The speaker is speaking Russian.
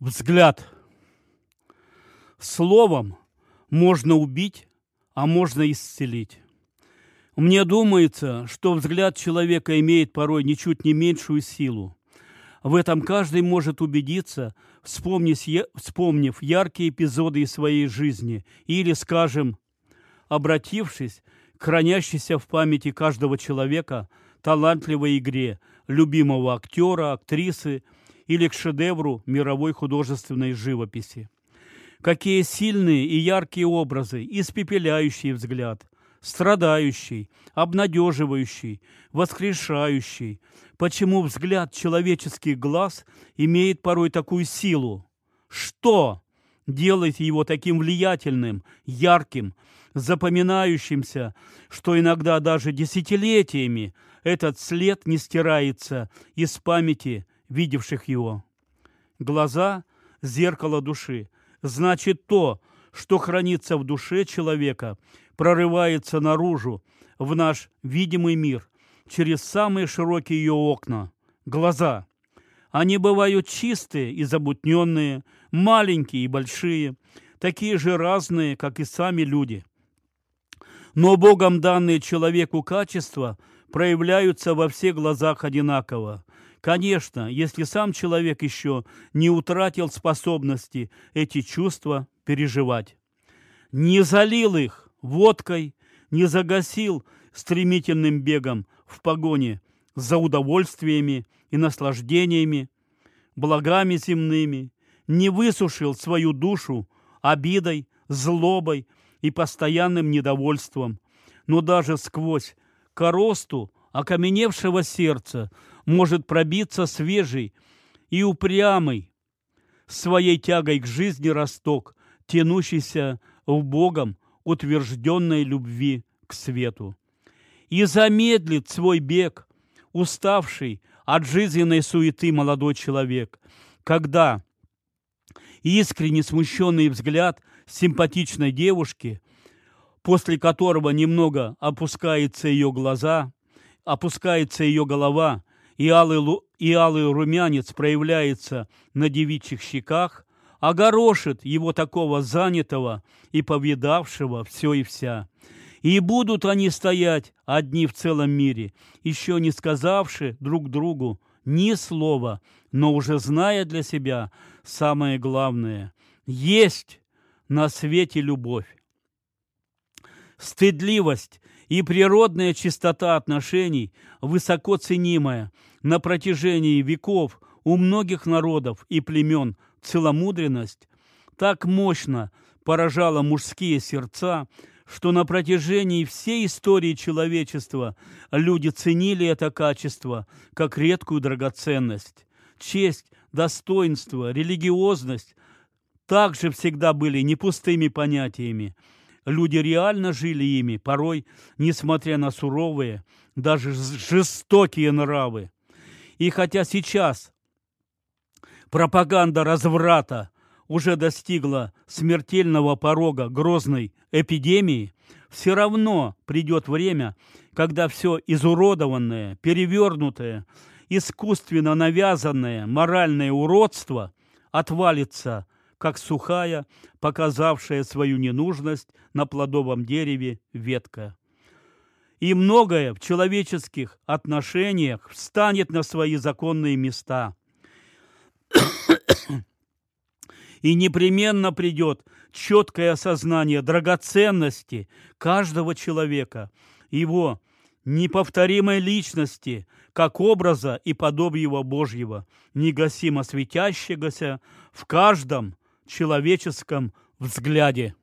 Взгляд. Словом можно убить, а можно исцелить. Мне думается, что взгляд человека имеет порой ничуть не меньшую силу. В этом каждый может убедиться, вспомнив, яркие эпизоды из своей жизни или, скажем, обратившись к хранящейся в памяти каждого человека талантливой игре любимого актера, актрисы – или к шедевру мировой художественной живописи. Какие сильные и яркие образы, испепеляющий взгляд, страдающий, обнадеживающий, воскрешающий. Почему взгляд человеческих глаз имеет порой такую силу? Что делает его таким влиятельным, ярким, запоминающимся, что иногда даже десятилетиями этот след не стирается из памяти видевших его. Глаза – зеркало души. Значит, то, что хранится в душе человека, прорывается наружу, в наш видимый мир, через самые широкие ее окна – глаза. Они бывают чистые и замутненные, маленькие и большие, такие же разные, как и сами люди. Но Богом данные человеку качества проявляются во всех глазах одинаково. Конечно, если сам человек еще не утратил способности эти чувства переживать. Не залил их водкой, не загасил стремительным бегом в погоне за удовольствиями и наслаждениями, благами земными, не высушил свою душу обидой, злобой и постоянным недовольством, но даже сквозь коросту окаменевшего сердца может пробиться свежий и упрямый своей тягой к жизни росток, тянущийся в Богом утвержденной любви к свету. И замедлит свой бег, уставший от жизненной суеты молодой человек, когда искренне смущенный взгляд симпатичной девушки, после которого немного опускаются ее глаза, опускается ее голова, и алый, и алый румянец проявляется на девичьих щеках, огорошит его такого занятого и повидавшего все и вся. И будут они стоять одни в целом мире, еще не сказавши друг другу ни слова, но уже зная для себя самое главное – есть на свете любовь. Стыдливость и природная чистота отношений, высоко ценимая на протяжении веков у многих народов и племен целомудренность, так мощно поражала мужские сердца, что на протяжении всей истории человечества люди ценили это качество как редкую драгоценность. Честь, достоинство, религиозность также всегда были не пустыми понятиями, Люди реально жили ими, порой, несмотря на суровые, даже жестокие нравы. И хотя сейчас пропаганда разврата уже достигла смертельного порога грозной эпидемии, все равно придет время, когда все изуродованное, перевернутое, искусственно навязанное моральное уродство отвалится как сухая, показавшая свою ненужность на плодовом дереве ветка. И многое в человеческих отношениях встанет на свои законные места. И непременно придет четкое осознание драгоценности каждого человека, его неповторимой личности, как образа и подобия Божьего, негасимо светящегося в каждом человеческом взгляде.